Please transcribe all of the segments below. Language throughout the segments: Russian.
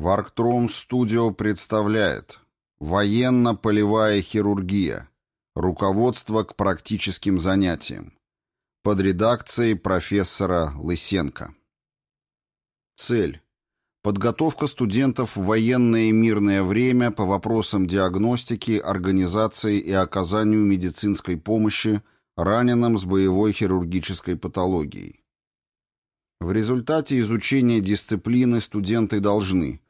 Варктром Студио представляет Военно-полевая хирургия. Руководство к практическим занятиям. Под редакцией профессора Лысенко. Цель. Подготовка студентов в военное и мирное время по вопросам диагностики, организации и оказанию медицинской помощи раненым с боевой хирургической патологией. В результате изучения дисциплины студенты должны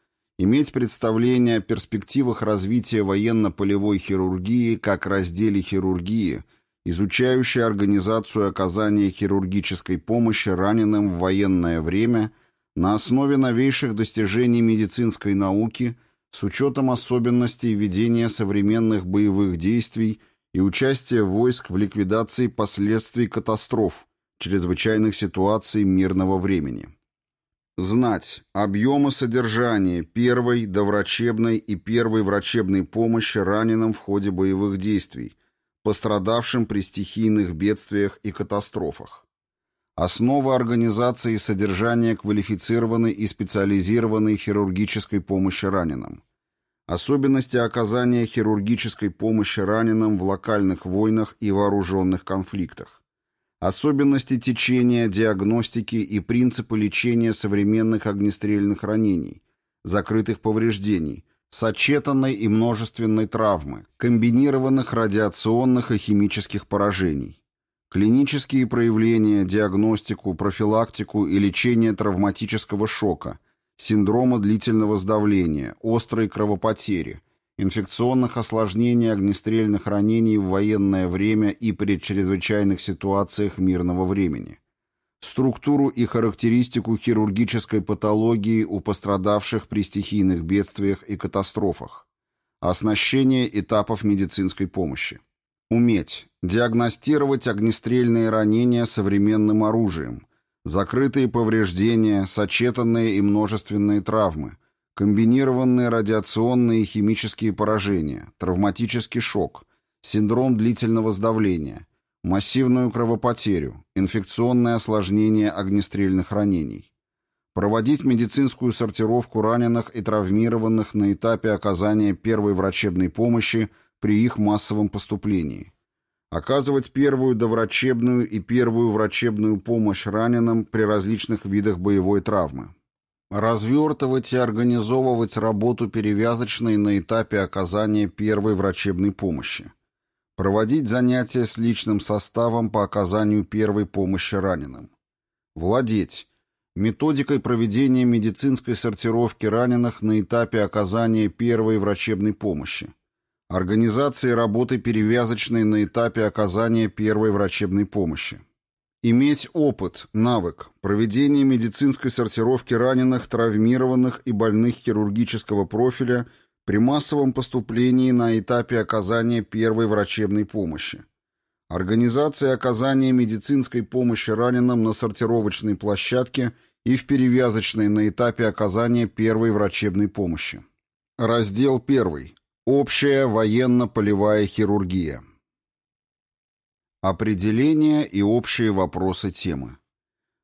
иметь представление о перспективах развития военно-полевой хирургии как разделе хирургии, изучающей организацию оказания хирургической помощи раненым в военное время на основе новейших достижений медицинской науки с учетом особенностей ведения современных боевых действий и участия войск в ликвидации последствий катастроф, чрезвычайных ситуаций мирного времени. Знать объемы содержания первой доврачебной и первой врачебной помощи раненым в ходе боевых действий, пострадавшим при стихийных бедствиях и катастрофах. Основа организации содержания квалифицированной и специализированной хирургической помощи раненым. Особенности оказания хирургической помощи раненым в локальных войнах и вооруженных конфликтах Особенности течения, диагностики и принципы лечения современных огнестрельных ранений, закрытых повреждений, сочетанной и множественной травмы, комбинированных радиационных и химических поражений, клинические проявления, диагностику, профилактику и лечение травматического шока, синдрома длительного сдавления, острой кровопотери – инфекционных осложнений огнестрельных ранений в военное время и при чрезвычайных ситуациях мирного времени, структуру и характеристику хирургической патологии у пострадавших при стихийных бедствиях и катастрофах, оснащение этапов медицинской помощи. Уметь диагностировать огнестрельные ранения современным оружием, закрытые повреждения, сочетанные и множественные травмы, комбинированные радиационные и химические поражения, травматический шок, синдром длительного сдавления, массивную кровопотерю, инфекционное осложнение огнестрельных ранений. Проводить медицинскую сортировку раненых и травмированных на этапе оказания первой врачебной помощи при их массовом поступлении. Оказывать первую доврачебную и первую врачебную помощь раненым при различных видах боевой травмы. Развертывать и организовывать работу перевязочной на этапе оказания первой врачебной помощи. Проводить занятия с личным составом по оказанию первой помощи раненым. Владеть методикой проведения медицинской сортировки раненых на этапе оказания первой врачебной помощи. Организации работы перевязочной на этапе оказания первой врачебной помощи. Иметь опыт, навык, проведения медицинской сортировки раненых, травмированных и больных хирургического профиля при массовом поступлении на этапе оказания первой врачебной помощи. Организация оказания медицинской помощи раненым на сортировочной площадке и в перевязочной на этапе оказания первой врачебной помощи. Раздел 1. Общая военно-полевая хирургия. Определение и общие вопросы темы.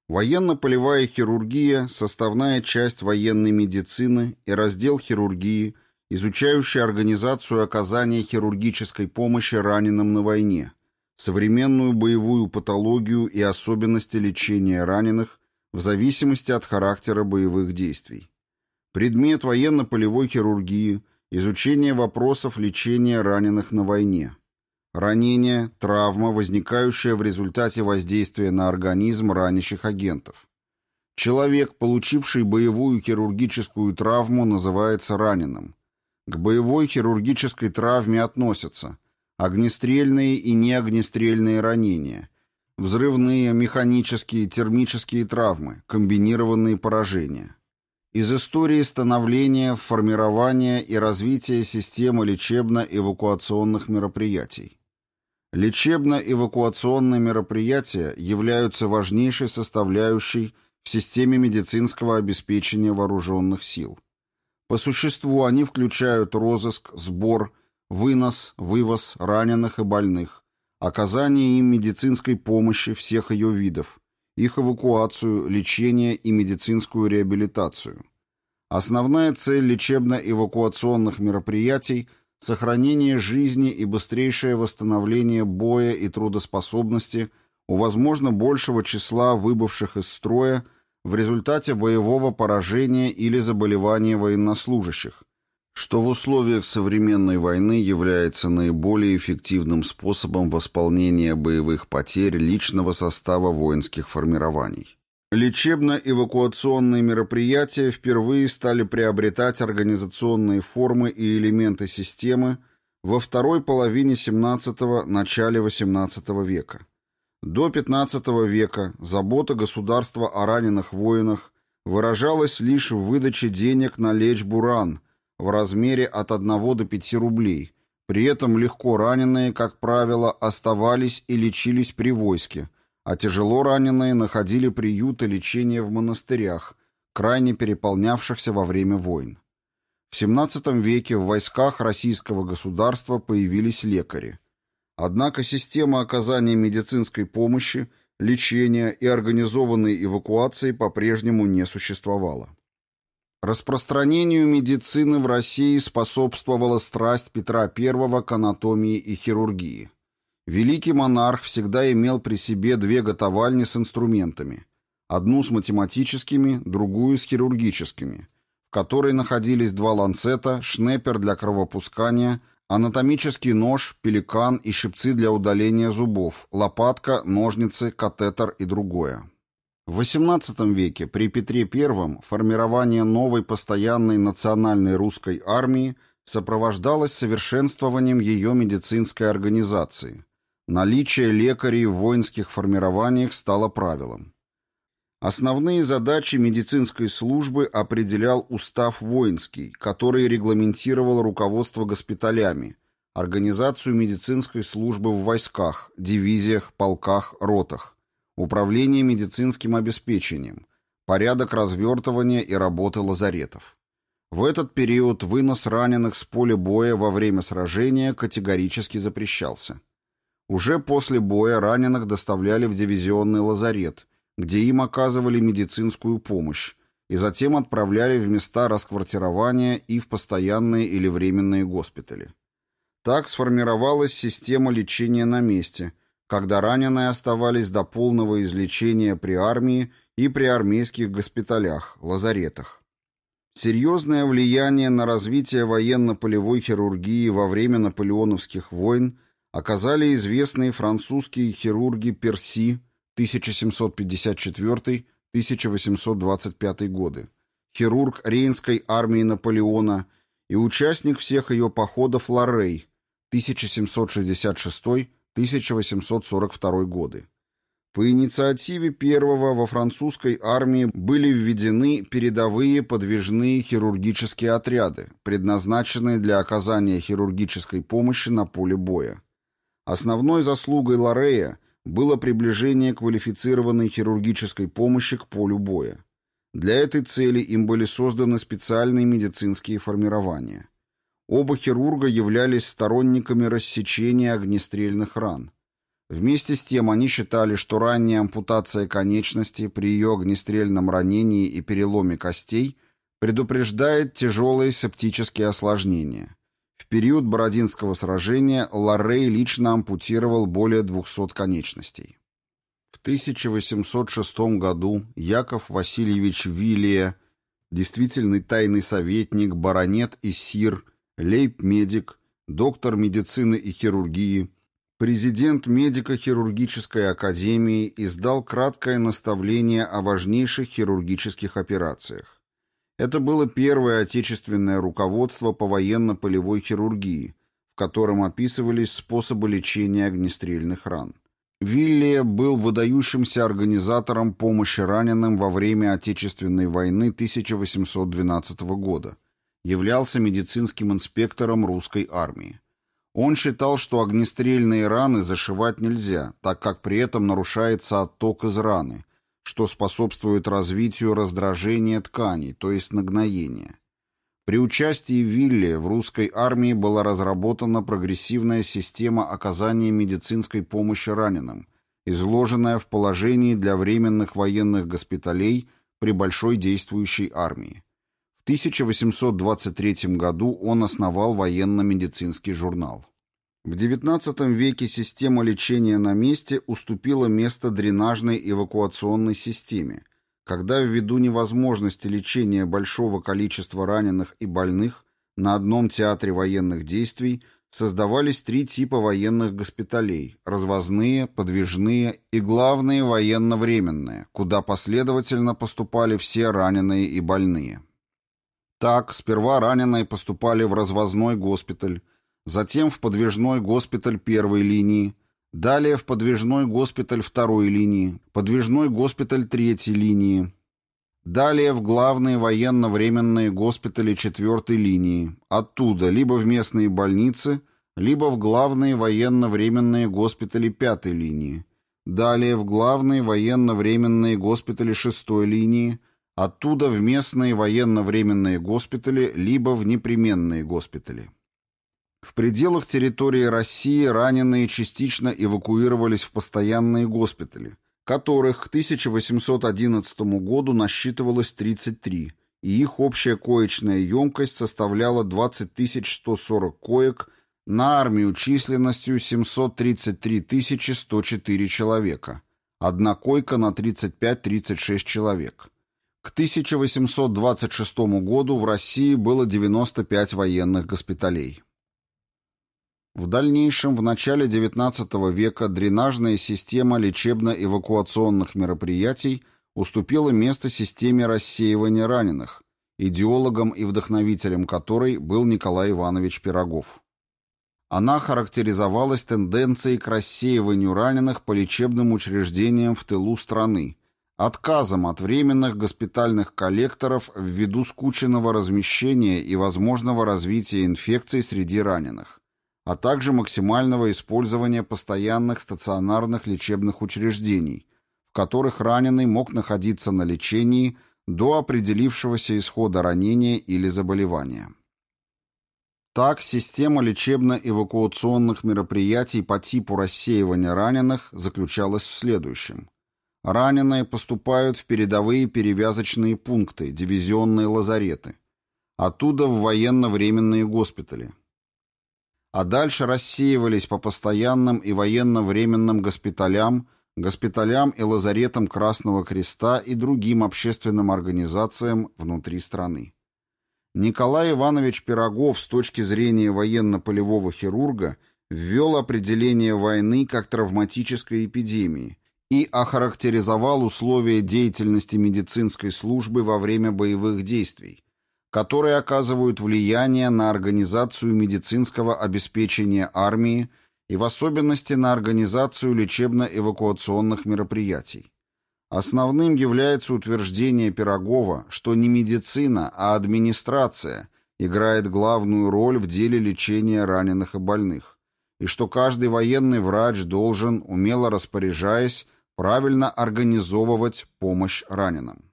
Военно-полевая хирургия – составная часть военной медицины и раздел хирургии, изучающий организацию оказания хирургической помощи раненым на войне, современную боевую патологию и особенности лечения раненых в зависимости от характера боевых действий. Предмет военно-полевой хирургии – изучение вопросов лечения раненых на войне – Ранение, травма, возникающая в результате воздействия на организм ранящих агентов. Человек, получивший боевую хирургическую травму, называется раненым. К боевой хирургической травме относятся огнестрельные и неогнестрельные ранения, взрывные, механические, термические травмы, комбинированные поражения. Из истории становления, формирования и развития системы лечебно-эвакуационных мероприятий. Лечебно-эвакуационные мероприятия являются важнейшей составляющей в системе медицинского обеспечения вооруженных сил. По существу они включают розыск, сбор, вынос, вывоз раненых и больных, оказание им медицинской помощи всех ее видов, их эвакуацию, лечение и медицинскую реабилитацию, Основная цель лечебно-эвакуационных мероприятий – сохранение жизни и быстрейшее восстановление боя и трудоспособности у возможно большего числа выбывших из строя в результате боевого поражения или заболевания военнослужащих, что в условиях современной войны является наиболее эффективным способом восполнения боевых потерь личного состава воинских формирований. Лечебно-эвакуационные мероприятия впервые стали приобретать организационные формы и элементы системы во второй половине XVII – начале XVIII века. До XV века забота государства о раненых воинах выражалась лишь в выдаче денег на лечбу ран в размере от 1 до 5 рублей, при этом легко раненые, как правило, оставались и лечились при войске – а тяжело раненые находили приют и лечение в монастырях, крайне переполнявшихся во время войн. В XVII веке в войсках российского государства появились лекари. Однако система оказания медицинской помощи, лечения и организованной эвакуации по-прежнему не существовала. Распространению медицины в России способствовала страсть Петра I к анатомии и хирургии. Великий монарх всегда имел при себе две готовальни с инструментами. Одну с математическими, другую с хирургическими, в которой находились два ланцета, шнеппер для кровопускания, анатомический нож, пеликан и щипцы для удаления зубов, лопатка, ножницы, катетер и другое. В XVIII веке при Петре I формирование новой постоянной национальной русской армии сопровождалось совершенствованием ее медицинской организации – Наличие лекарей в воинских формированиях стало правилом. Основные задачи медицинской службы определял устав воинский, который регламентировал руководство госпиталями, организацию медицинской службы в войсках, дивизиях, полках, ротах, управление медицинским обеспечением, порядок развертывания и работы лазаретов. В этот период вынос раненых с поля боя во время сражения категорически запрещался. Уже после боя раненых доставляли в дивизионный лазарет, где им оказывали медицинскую помощь, и затем отправляли в места расквартирования и в постоянные или временные госпитали. Так сформировалась система лечения на месте, когда раненые оставались до полного излечения при армии и при армейских госпиталях, лазаретах. Серьезное влияние на развитие военно-полевой хирургии во время наполеоновских войн – оказали известные французские хирурги Перси 1754-1825 годы, хирург Рейнской армии Наполеона и участник всех ее походов Лоррей 1766-1842 годы. По инициативе первого во французской армии были введены передовые подвижные хирургические отряды, предназначенные для оказания хирургической помощи на поле боя. Основной заслугой Лорея было приближение квалифицированной хирургической помощи к полю боя. Для этой цели им были созданы специальные медицинские формирования. Оба хирурга являлись сторонниками рассечения огнестрельных ран. Вместе с тем они считали, что ранняя ампутация конечности при ее огнестрельном ранении и переломе костей предупреждает тяжелые септические осложнения. В период Бородинского сражения Ларрей лично ампутировал более 200 конечностей. В 1806 году Яков Васильевич Вилия, действительный тайный советник, баронет и сир, лейб-медик, доктор медицины и хирургии, президент медико-хирургической академии издал краткое наставление о важнейших хирургических операциях. Это было первое отечественное руководство по военно-полевой хирургии, в котором описывались способы лечения огнестрельных ран. Виллия был выдающимся организатором помощи раненым во время Отечественной войны 1812 года, являлся медицинским инспектором русской армии. Он считал, что огнестрельные раны зашивать нельзя, так как при этом нарушается отток из раны, что способствует развитию раздражения тканей, то есть нагноения. При участии Вилли в русской армии была разработана прогрессивная система оказания медицинской помощи раненым, изложенная в положении для временных военных госпиталей при большой действующей армии. В 1823 году он основал военно-медицинский журнал. В XIX веке система лечения на месте уступила место дренажной эвакуационной системе, когда ввиду невозможности лечения большого количества раненых и больных на одном театре военных действий создавались три типа военных госпиталей – развозные, подвижные и главные военно-временные, куда последовательно поступали все раненые и больные. Так, сперва раненые поступали в развозной госпиталь, затем в подвижной госпиталь первой линии, далее в подвижной госпиталь второй линии, подвижной госпиталь третьей линии, далее в главные военно-временные госпитали четвертой линии, оттуда либо в местные больницы, либо в главные военно-временные госпитали пятой линии, далее в главные военно-временные госпитали шестой линии, Оттуда в местные военно-временные госпитали, либо в непременные госпитали. В пределах территории России раненые частично эвакуировались в постоянные госпитали, которых к 1811 году насчитывалось 33, и их общая коечная емкость составляла 20 140 коек на армию численностью 733 104 человека, одна койка на 35-36 человек. К 1826 году в России было 95 военных госпиталей. В дальнейшем, в начале XIX века, дренажная система лечебно-эвакуационных мероприятий уступила место системе рассеивания раненых, идеологом и вдохновителем которой был Николай Иванович Пирогов. Она характеризовалась тенденцией к рассеиванию раненых по лечебным учреждениям в тылу страны, отказом от временных госпитальных коллекторов ввиду скученного размещения и возможного развития инфекций среди раненых, а также максимального использования постоянных стационарных лечебных учреждений, в которых раненый мог находиться на лечении до определившегося исхода ранения или заболевания. Так, система лечебно-эвакуационных мероприятий по типу рассеивания раненых заключалась в следующем – Раненые поступают в передовые перевязочные пункты, дивизионные лазареты. Оттуда в военно-временные госпитали. А дальше рассеивались по постоянным и военно-временным госпиталям, госпиталям и лазаретам Красного Креста и другим общественным организациям внутри страны. Николай Иванович Пирогов с точки зрения военно-полевого хирурга ввел определение войны как травматической эпидемии – и охарактеризовал условия деятельности медицинской службы во время боевых действий, которые оказывают влияние на организацию медицинского обеспечения армии и в особенности на организацию лечебно-эвакуационных мероприятий. Основным является утверждение Пирогова, что не медицина, а администрация играет главную роль в деле лечения раненых и больных, и что каждый военный врач должен, умело распоряжаясь, правильно организовывать помощь раненым.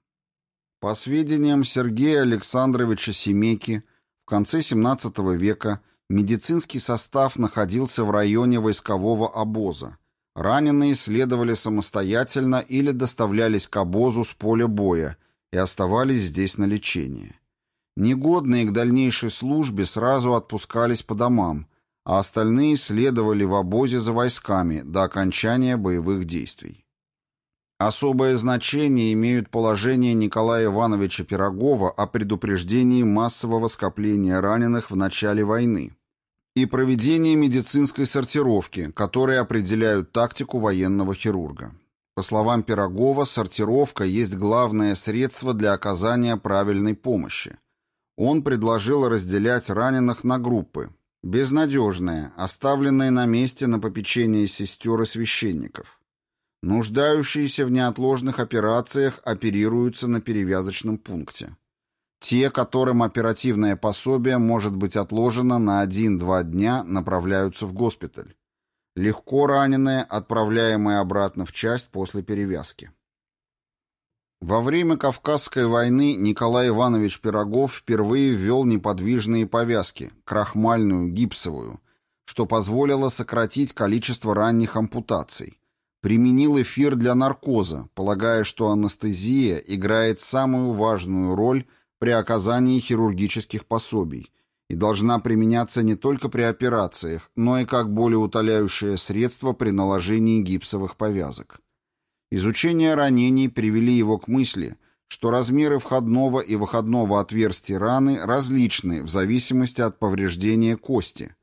По сведениям Сергея Александровича Семеки, в конце XVII века медицинский состав находился в районе войскового обоза. Раненые следовали самостоятельно или доставлялись к обозу с поля боя и оставались здесь на лечение. Негодные к дальнейшей службе сразу отпускались по домам, а остальные следовали в обозе за войсками до окончания боевых действий. Особое значение имеют положения Николая Ивановича Пирогова о предупреждении массового скопления раненых в начале войны и проведении медицинской сортировки, которые определяют тактику военного хирурга. По словам Пирогова, сортировка есть главное средство для оказания правильной помощи. Он предложил разделять раненых на группы. Безнадежные, оставленные на месте на попечение сестер и священников. Нуждающиеся в неотложных операциях оперируются на перевязочном пункте. Те, которым оперативное пособие может быть отложено на 1-2 дня, направляются в госпиталь. Легко раненые, отправляемые обратно в часть после перевязки. Во время Кавказской войны Николай Иванович Пирогов впервые ввел неподвижные повязки, крахмальную, гипсовую, что позволило сократить количество ранних ампутаций применил эфир для наркоза, полагая, что анестезия играет самую важную роль при оказании хирургических пособий и должна применяться не только при операциях, но и как болеутоляющее средство при наложении гипсовых повязок. Изучение ранений привели его к мысли, что размеры входного и выходного отверстий раны различны в зависимости от повреждения кости.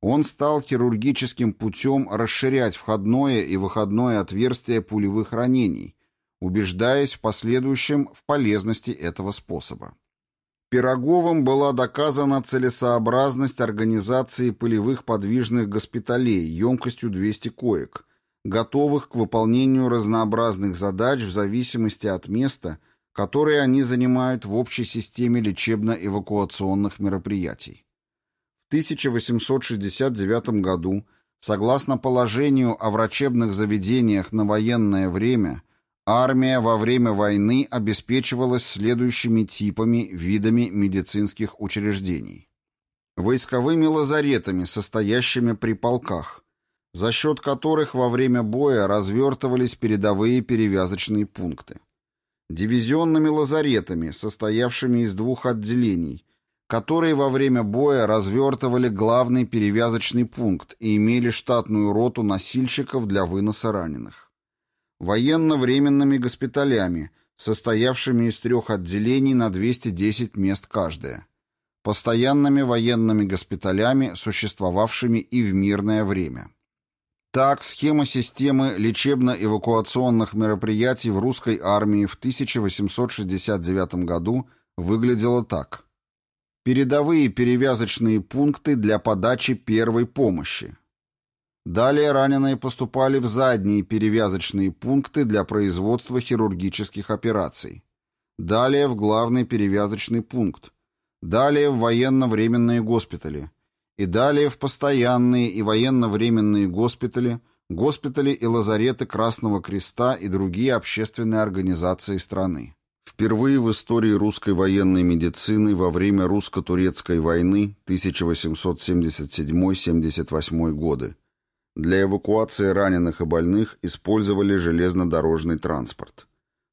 Он стал хирургическим путем расширять входное и выходное отверстие пулевых ранений, убеждаясь в последующем в полезности этого способа. Пироговым была доказана целесообразность организации полевых подвижных госпиталей емкостью 200 коек, готовых к выполнению разнообразных задач в зависимости от места, которое они занимают в общей системе лечебно-эвакуационных мероприятий. В 1869 году, согласно положению о врачебных заведениях на военное время, Армия во время войны обеспечивалась следующими типами, видами медицинских учреждений. Войсковыми лазаретами, состоящими при полках, за счет которых во время боя развертывались передовые перевязочные пункты. Дивизионными лазаретами, состоявшими из двух отделений, которые во время боя развертывали главный перевязочный пункт и имели штатную роту носильщиков для выноса раненых военно-временными госпиталями, состоявшими из трех отделений на 210 мест каждое, постоянными военными госпиталями, существовавшими и в мирное время. Так, схема системы лечебно-эвакуационных мероприятий в русской армии в 1869 году выглядела так. Передовые перевязочные пункты для подачи первой помощи. Далее раненые поступали в задние перевязочные пункты для производства хирургических операций. Далее в главный перевязочный пункт. Далее в военно-временные госпитали. И далее в постоянные и военно-временные госпитали, госпитали и лазареты Красного Креста и другие общественные организации страны. Впервые в истории русской военной медицины во время русско-турецкой войны 1877-78 годы для эвакуации раненых и больных использовали железнодорожный транспорт.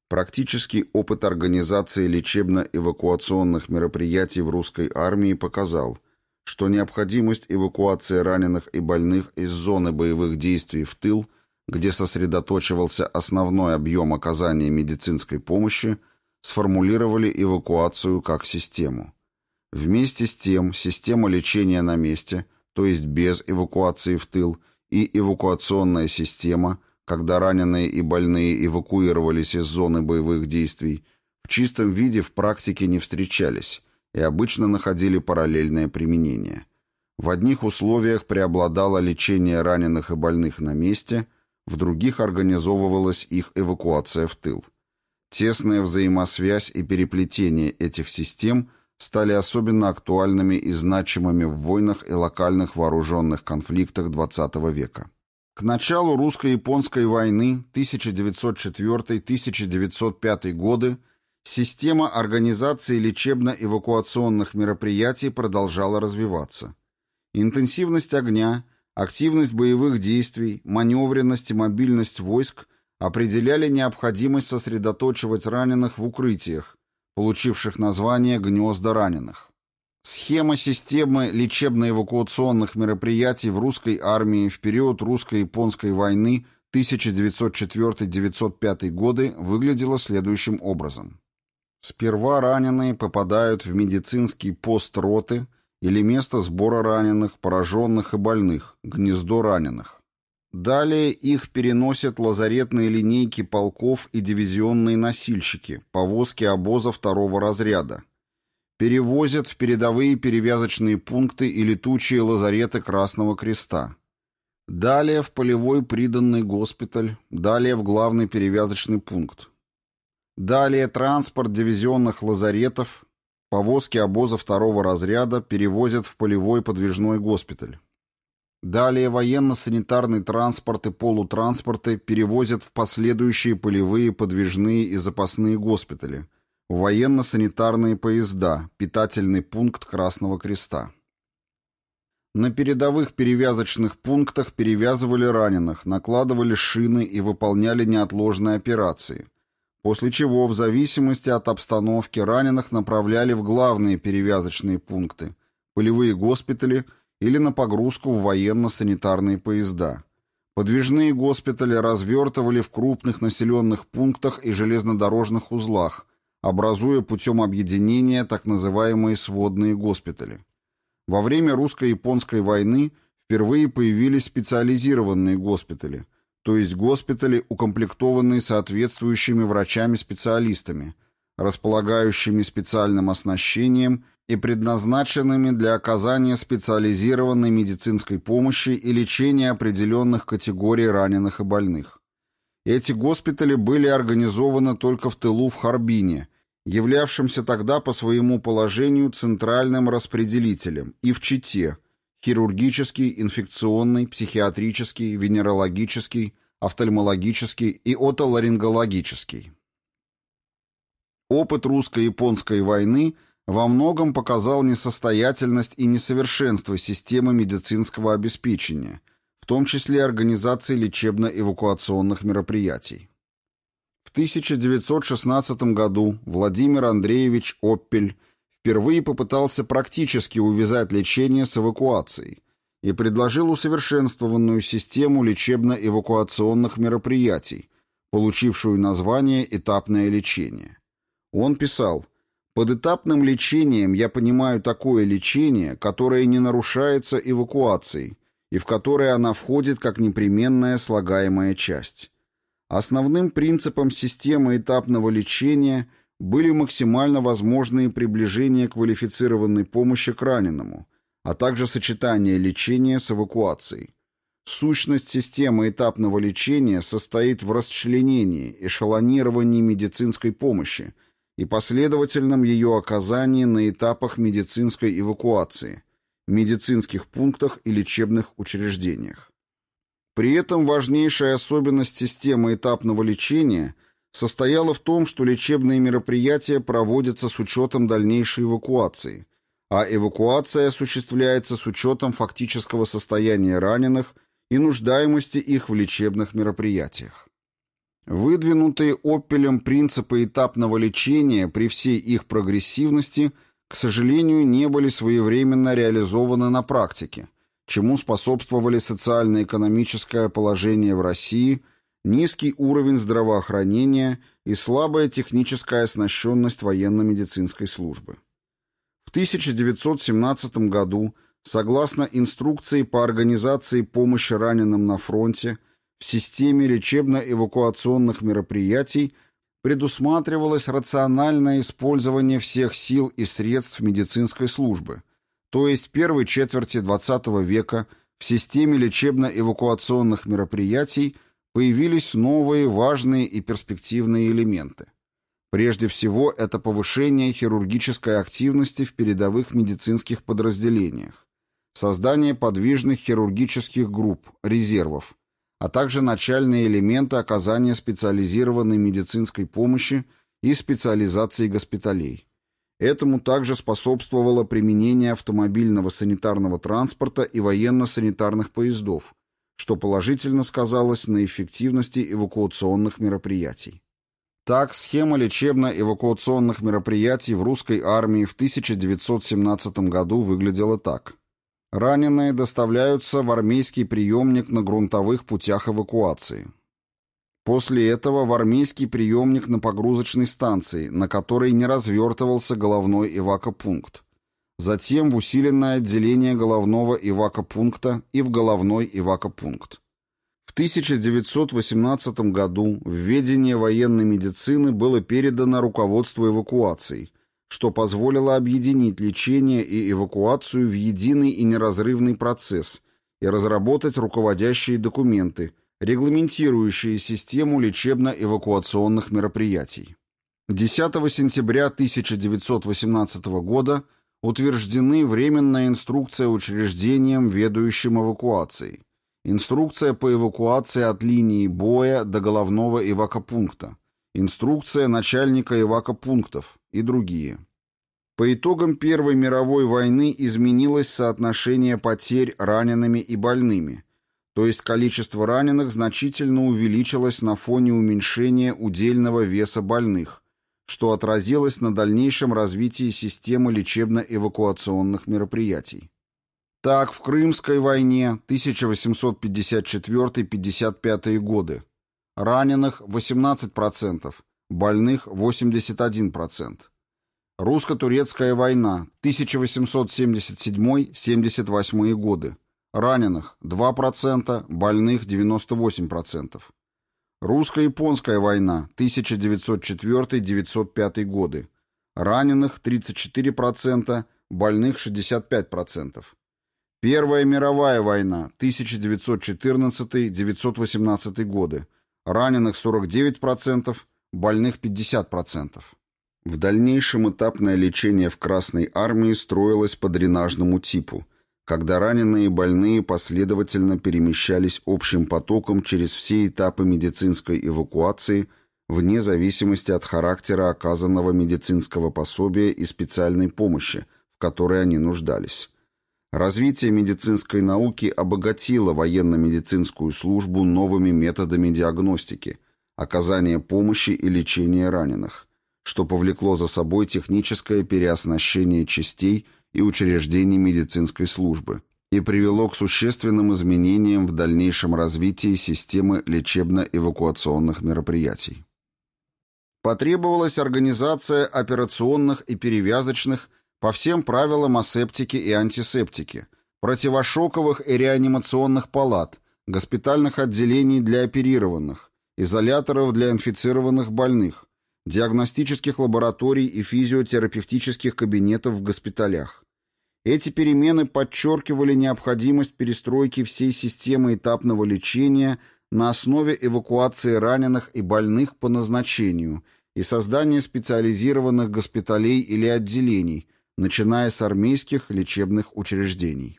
Практический опыт организации лечебно-эвакуационных мероприятий в русской армии показал, что необходимость эвакуации раненых и больных из зоны боевых действий в тыл, где сосредоточивался основной объем оказания медицинской помощи, сформулировали эвакуацию как систему. Вместе с тем, система лечения на месте, то есть без эвакуации в тыл – и эвакуационная система, когда раненые и больные эвакуировались из зоны боевых действий, в чистом виде в практике не встречались и обычно находили параллельное применение. В одних условиях преобладало лечение раненых и больных на месте, в других организовывалась их эвакуация в тыл. Тесная взаимосвязь и переплетение этих систем стали особенно актуальными и значимыми в войнах и локальных вооруженных конфликтах XX века. К началу русско-японской войны 1904-1905 годы система организации лечебно-эвакуационных мероприятий продолжала развиваться. Интенсивность огня, активность боевых действий, маневренность и мобильность войск определяли необходимость сосредоточивать раненых в укрытиях, получивших название «Гнезда раненых». Схема системы лечебно-эвакуационных мероприятий в русской армии в период русско-японской войны 1904-1905 годы выглядела следующим образом. Сперва раненые попадают в медицинский пост роты или место сбора раненых, пораженных и больных, гнездо раненых. Далее их переносят лазаретные линейки полков и дивизионные носильщики, повозки обоза второго разряда. Перевозят в передовые перевязочные пункты и летучие лазареты Красного Креста. Далее в полевой приданный госпиталь, далее в главный перевязочный пункт. Далее транспорт дивизионных лазаретов, повозки обоза второго разряда перевозят в полевой подвижной госпиталь. Далее военно-санитарный транспорт и полутранспорты перевозят в последующие полевые, подвижные и запасные госпитали, военно-санитарные поезда, питательный пункт Красного Креста. На передовых перевязочных пунктах перевязывали раненых, накладывали шины и выполняли неотложные операции. после чего в зависимости от обстановки раненых направляли в главные перевязочные пункты, полевые госпитали или на погрузку в военно-санитарные поезда. Подвижные госпитали развертывали в крупных населенных пунктах и железнодорожных узлах, образуя путем объединения так называемые сводные госпитали. Во время русско-японской войны впервые появились специализированные госпитали, то есть госпитали, укомплектованные соответствующими врачами-специалистами, располагающими специальным оснащением и предназначенными для оказания специализированной медицинской помощи и лечения определенных категорий раненых и больных. Эти госпитали были организованы только в тылу в Харбине, являвшимся тогда по своему положению центральным распределителем, и в Чите, хирургический, инфекционный, психиатрический, венерологический, офтальмологический и отоларингологический. Опыт русско-японской войны во многом показал несостоятельность и несовершенство системы медицинского обеспечения, в том числе организации лечебно-эвакуационных мероприятий. В 1916 году Владимир Андреевич Оппель впервые попытался практически увязать лечение с эвакуацией и предложил усовершенствованную систему лечебно-эвакуационных мероприятий, получившую название «этапное лечение». Он писал «Под этапным лечением я понимаю такое лечение, которое не нарушается эвакуацией и в которое она входит как непременная слагаемая часть». Основным принципом системы этапного лечения были максимально возможные приближения квалифицированной помощи к раненому, а также сочетание лечения с эвакуацией. Сущность системы этапного лечения состоит в расчленении, эшелонировании медицинской помощи и последовательном ее оказании на этапах медицинской эвакуации, медицинских пунктах и лечебных учреждениях. При этом важнейшая особенность системы этапного лечения состояла в том, что лечебные мероприятия проводятся с учетом дальнейшей эвакуации, а эвакуация осуществляется с учетом фактического состояния раненых и нуждаемости их в лечебных мероприятиях. Выдвинутые Оппелем принципы этапного лечения при всей их прогрессивности, к сожалению, не были своевременно реализованы на практике, чему способствовали социально-экономическое положение в России, низкий уровень здравоохранения и слабая техническая оснащенность военно-медицинской службы. В 1917 году, согласно инструкции по организации помощи раненым на фронте, в системе лечебно-эвакуационных мероприятий предусматривалось рациональное использование всех сил и средств медицинской службы – то есть первой четверти XX века в системе лечебно-эвакуационных мероприятий появились новые важные и перспективные элементы. Прежде всего, это повышение хирургической активности в передовых медицинских подразделениях, создание подвижных хирургических групп, резервов, а также начальные элементы оказания специализированной медицинской помощи и специализации госпиталей. Этому также способствовало применение автомобильного санитарного транспорта и военно-санитарных поездов, что положительно сказалось на эффективности эвакуационных мероприятий. Так, схема лечебно-эвакуационных мероприятий в русской армии в 1917 году выглядела так. Раненые доставляются в армейский приемник на грунтовых путях эвакуации. После этого в армейский приемник на погрузочной станции, на которой не развертывался головной эвакопункт. Затем в усиленное отделение головного эвакопункта и в головной эвакопункт. В 1918 году в ведение военной медицины было передано руководство эвакуацией, что позволило объединить лечение и эвакуацию в единый и неразрывный процесс и разработать руководящие документы – регламентирующие систему лечебно-эвакуационных мероприятий. 10 сентября 1918 года утверждены Временная инструкция учреждениям, ведущим эвакуацией, инструкция по эвакуации от линии боя до головного эвакопункта, инструкция начальника эвакопунктов и другие. По итогам Первой мировой войны изменилось соотношение потерь ранеными и больными – то есть количество раненых значительно увеличилось на фоне уменьшения удельного веса больных, что отразилось на дальнейшем развитии системы лечебно-эвакуационных мероприятий. Так, в Крымской войне 1854-55 годы раненых 18%, больных 81%. Русско-турецкая война 1877-78 годы. Раненых 2%, больных 98%. Русско-японская война 1904-905 годы. Раненых 34%, больных 65%. Первая мировая война 1914-918 годы. Раненых 49%, больных 50%. В дальнейшем этапное лечение в Красной армии строилось по дренажному типу, когда раненые и больные последовательно перемещались общим потоком через все этапы медицинской эвакуации вне зависимости от характера оказанного медицинского пособия и специальной помощи, в которой они нуждались. Развитие медицинской науки обогатило военно-медицинскую службу новыми методами диагностики, оказания помощи и лечения раненых, что повлекло за собой техническое переоснащение частей и учреждений медицинской службы и привело к существенным изменениям в дальнейшем развитии системы лечебно-эвакуационных мероприятий. Потребовалась организация операционных и перевязочных по всем правилам асептики и антисептики, противошоковых и реанимационных палат, госпитальных отделений для оперированных, изоляторов для инфицированных больных, диагностических лабораторий и физиотерапевтических кабинетов в госпиталях. Эти перемены подчеркивали необходимость перестройки всей системы этапного лечения на основе эвакуации раненых и больных по назначению и создания специализированных госпиталей или отделений, начиная с армейских лечебных учреждений.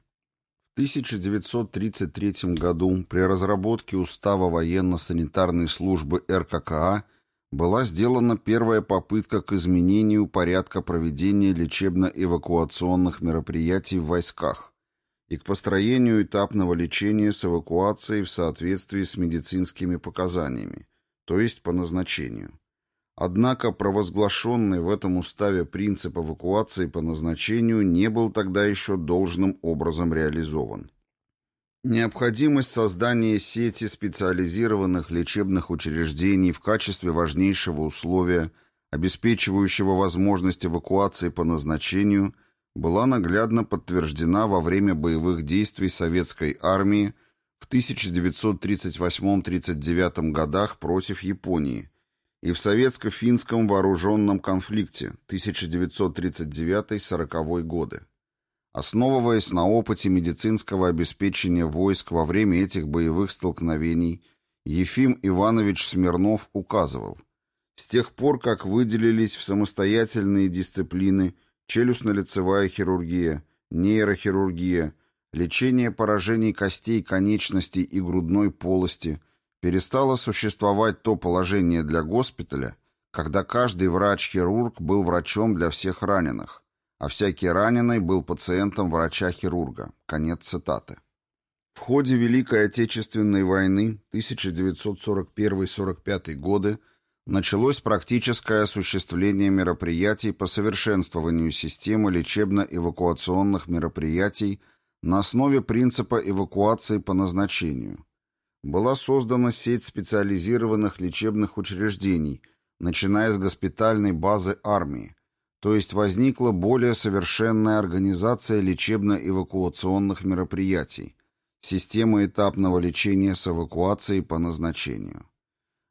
В 1933 году при разработке Устава военно-санитарной службы РККА была сделана первая попытка к изменению порядка проведения лечебно-эвакуационных мероприятий в войсках и к построению этапного лечения с эвакуацией в соответствии с медицинскими показаниями, то есть по назначению. Однако провозглашенный в этом уставе принцип эвакуации по назначению не был тогда еще должным образом реализован. Необходимость создания сети специализированных лечебных учреждений в качестве важнейшего условия, обеспечивающего возможность эвакуации по назначению, была наглядно подтверждена во время боевых действий советской армии в 1938-39 годах против Японии – и в советско-финском вооруженном конфликте 1939-40 годы. Основываясь на опыте медицинского обеспечения войск во время этих боевых столкновений, Ефим Иванович Смирнов указывал, с тех пор, как выделились в самостоятельные дисциплины челюстно-лицевая хирургия, нейрохирургия, лечение поражений костей конечностей и грудной полости – перестало существовать то положение для госпиталя, когда каждый врач-хирург был врачом для всех раненых, а всякий раненый был пациентом врача-хирурга. Конец цитаты. В ходе Великой Отечественной войны 1941-45 годы началось практическое осуществление мероприятий по совершенствованию системы лечебно-эвакуационных мероприятий на основе принципа эвакуации по назначению – была создана сеть специализированных лечебных учреждений, начиная с госпитальной базы армии, то есть возникла более совершенная организация лечебно-эвакуационных мероприятий, система этапного лечения с эвакуацией по назначению.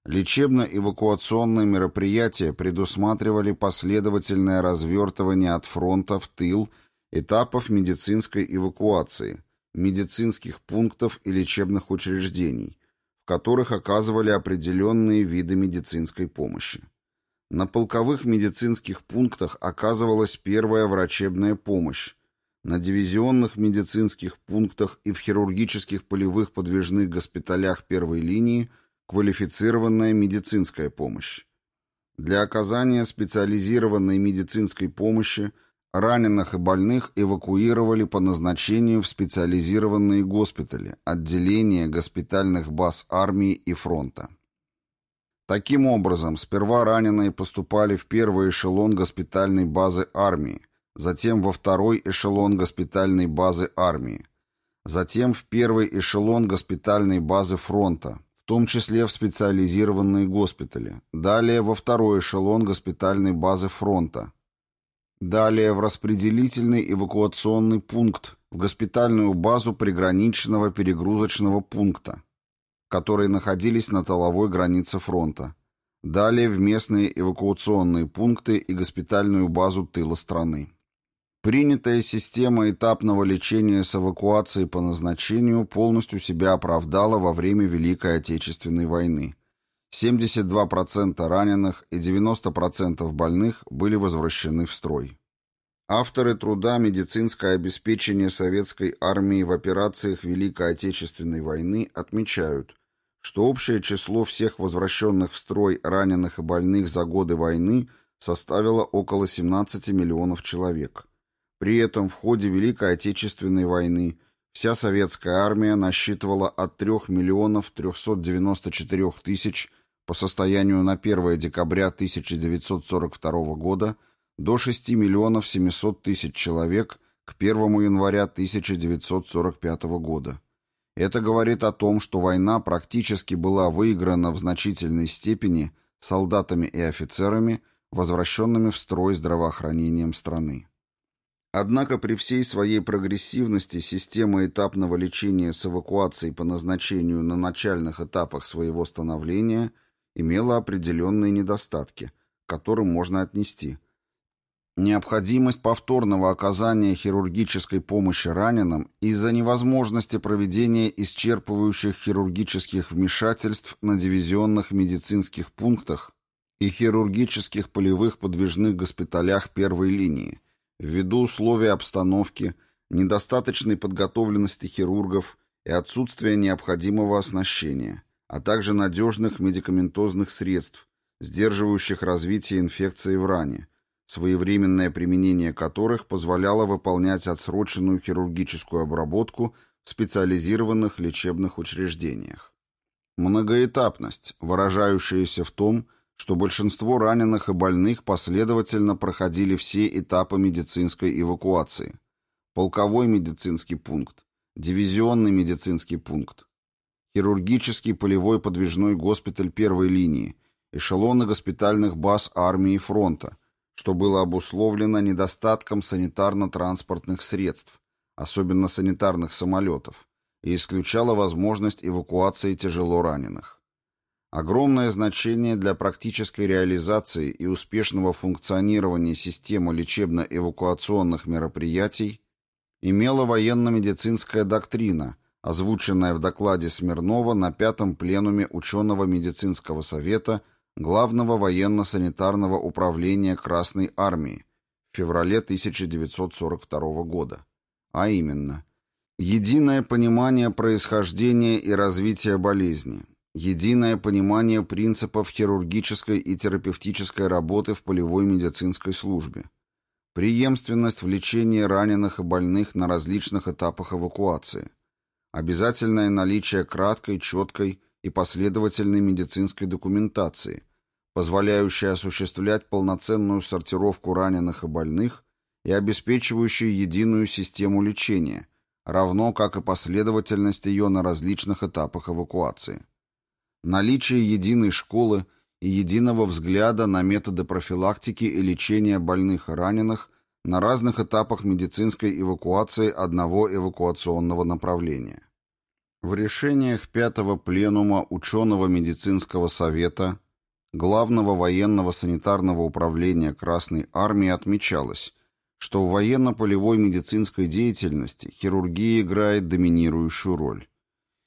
Лечебно-эвакуационные мероприятия предусматривали последовательное развертывание от фронта в тыл этапов медицинской эвакуации – медицинских пунктов и лечебных учреждений, в которых оказывали определенные виды медицинской помощи. На полковых медицинских пунктах оказывалась первая врачебная помощь, на дивизионных медицинских пунктах и в хирургических полевых подвижных госпиталях первой линии квалифицированная медицинская помощь. Для оказания специализированной медицинской помощи раненых и больных эвакуировали по назначению в специализированные госпитали, отделения госпитальных баз армии и фронта. Таким образом, сперва раненые поступали в первый эшелон госпитальной базы армии, затем во второй эшелон госпитальной базы армии, затем в первый эшелон госпитальной базы фронта, в том числе в специализированные госпитали, далее во второй эшелон госпитальной базы фронта, далее в распределительный эвакуационный пункт, в госпитальную базу приграничного перегрузочного пункта, которые находились на тыловой границе фронта. Далее в местные эвакуационные пункты и госпитальную базу тыла страны. Принятая система этапного лечения с эвакуацией по назначению полностью себя оправдала во время Великой Отечественной войны. 72% раненых и 90% больных были возвращены в строй. Авторы труда «Медицинское обеспечение советской армии в операциях Великой Отечественной войны» отмечают, что общее число всех возвращенных в строй раненых и больных за годы войны составило около 17 миллионов человек. При этом в ходе Великой Отечественной войны вся советская армия насчитывала от 3 миллионов 394 тысяч по состоянию на 1 декабря 1942 года до 6 миллионов 700 тысяч человек к 1 января 1945 года. Это говорит о том, что война практически была выиграна в значительной степени солдатами и офицерами, возвращенными в строй здравоохранением страны. Однако при всей своей прогрессивности система этапного лечения с эвакуацией по назначению на начальных этапах своего становления имела определенные недостатки, к которым можно отнести – Необходимость повторного оказания хирургической помощи раненым из-за невозможности проведения исчерпывающих хирургических вмешательств на дивизионных медицинских пунктах и хирургических полевых подвижных госпиталях первой линии, ввиду условий обстановки, недостаточной подготовленности хирургов и отсутствия необходимого оснащения, а также надежных медикаментозных средств, сдерживающих развитие инфекции в ране – своевременное применение которых позволяло выполнять отсроченную хирургическую обработку в специализированных лечебных учреждениях. Многоэтапность, выражающаяся в том, что большинство раненых и больных последовательно проходили все этапы медицинской эвакуации. Полковой медицинский пункт, дивизионный медицинский пункт, хирургический полевой подвижной госпиталь первой линии, эшелоны госпитальных баз армии и фронта – что было обусловлено недостатком санитарно-транспортных средств, особенно санитарных самолетов, и исключало возможность эвакуации тяжело раненых. Огромное значение для практической реализации и успешного функционирования системы лечебно-эвакуационных мероприятий имела военно-медицинская доктрина, озвученная в докладе Смирнова на пятом пленуме ученого медицинского совета – Главного военно-санитарного управления Красной Армии в феврале 1942 года, а именно единое понимание происхождения и развития болезни, единое понимание принципов хирургической и терапевтической работы в полевой медицинской службе, преемственность в лечении раненых и больных на различных этапах эвакуации, обязательное наличие краткой, четкой и последовательной медицинской документации, позволяющей осуществлять полноценную сортировку раненых и больных и обеспечивающей единую систему лечения, равно как и последовательность ее на различных этапах эвакуации. Наличие единой школы и единого взгляда на методы профилактики и лечения больных и раненых на разных этапах медицинской эвакуации одного эвакуационного направления. В решениях пятого пленума ученого медицинского совета Главного военного санитарного управления Красной Армии отмечалось, что в военно-полевой медицинской деятельности хирургия играет доминирующую роль.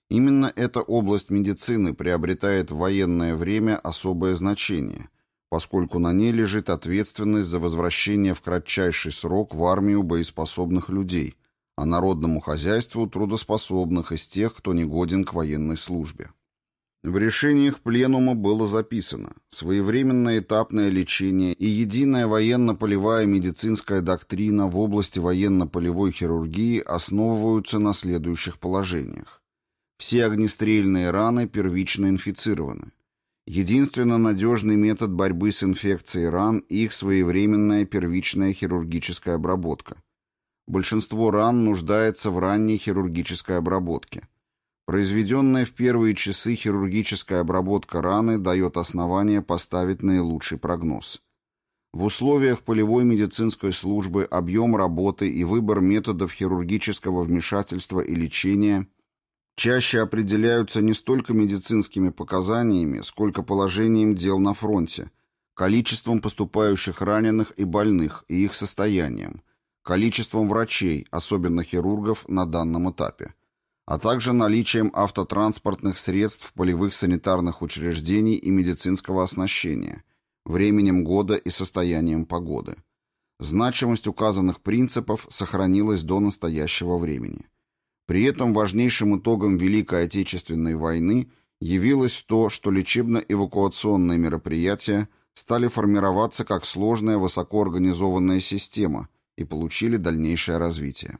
Именно эта область медицины приобретает в военное время особое значение, поскольку на ней лежит ответственность за возвращение в кратчайший срок в армию боеспособных людей – а народному хозяйству трудоспособных из тех, кто не годен к военной службе. В решениях Пленума было записано «Своевременное этапное лечение и единая военно-полевая медицинская доктрина в области военно-полевой хирургии основываются на следующих положениях. Все огнестрельные раны первично инфицированы. Единственно надежный метод борьбы с инфекцией ран – их своевременная первичная хирургическая обработка. Большинство ран нуждается в ранней хирургической обработке. Произведенная в первые часы хирургическая обработка раны дает основание поставить наилучший прогноз. В условиях полевой медицинской службы объем работы и выбор методов хирургического вмешательства и лечения чаще определяются не столько медицинскими показаниями, сколько положением дел на фронте, количеством поступающих раненых и больных и их состоянием, количеством врачей, особенно хирургов, на данном этапе, а также наличием автотранспортных средств полевых санитарных учреждений и медицинского оснащения, временем года и состоянием погоды. Значимость указанных принципов сохранилась до настоящего времени. При этом важнейшим итогом Великой Отечественной войны явилось то, что лечебно-эвакуационные мероприятия стали формироваться как сложная высокоорганизованная система и получили дальнейшее развитие.